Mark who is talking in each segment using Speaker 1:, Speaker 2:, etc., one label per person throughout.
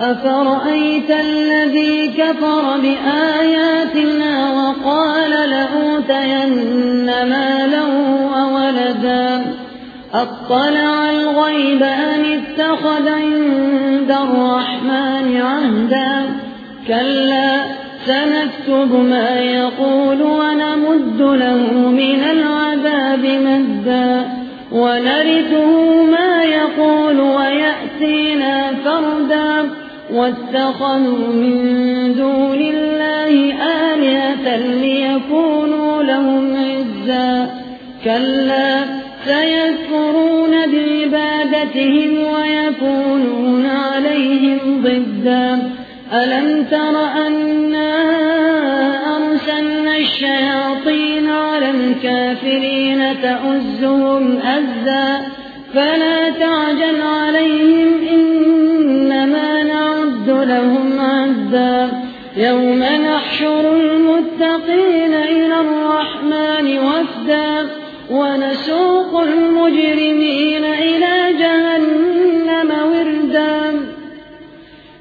Speaker 1: أفرأيت الذي كفر بآياتنا وقال لأوتين مالا وولدا أطلع الغيب أن اتخذ عند الرحمن عهدا كلا سنكتب ما يقول ونمد له من العذاب مدا ونرثه ما يقول ويأتينا فردا واتخذوا من دون الله آلهة ليكونوا لهم عزا كلا سيكفرون بعبادتهم ويكونون عليهم ضدا. ألم تر أنا أرسلنا الشياطين على الكافرين تأزهم أزا؟ فلا تعجل يوم نحشر المتقين إلى الرحمن وفدا ونسوق المجرمين إلى جهنم وردا.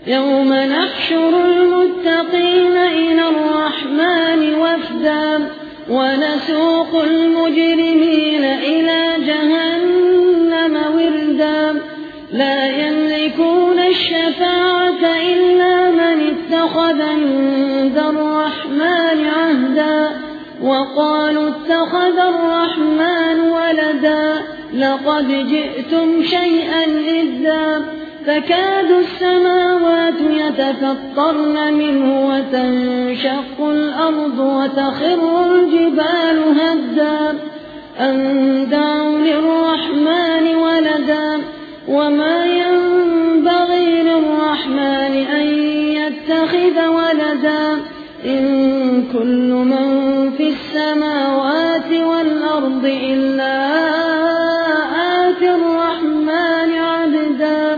Speaker 1: يوم نحشر المتقين إلى الرحمن وفدا ونسوق المجرمين إلى جهنم وردا. لا يملكون الشفاعة إلا اتخذ عند الرحمن عهدا وقالوا اتخذ الرحمن ولدا لقد جئتم شيئا إذا تكاد السماوات يتفطرن منه وتنشق الأرض وتخر الجبال هدا أن دعوا للرحمن ولدا وما ينبغي يتخذ ولدا إن كل من في السماوات والأرض إلا آتي الرحمن عبدا.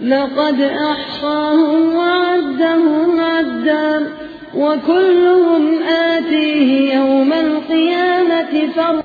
Speaker 1: لقد أحصاهم وعدهم عدا. وكلهم آتيه يوم القيامة فردا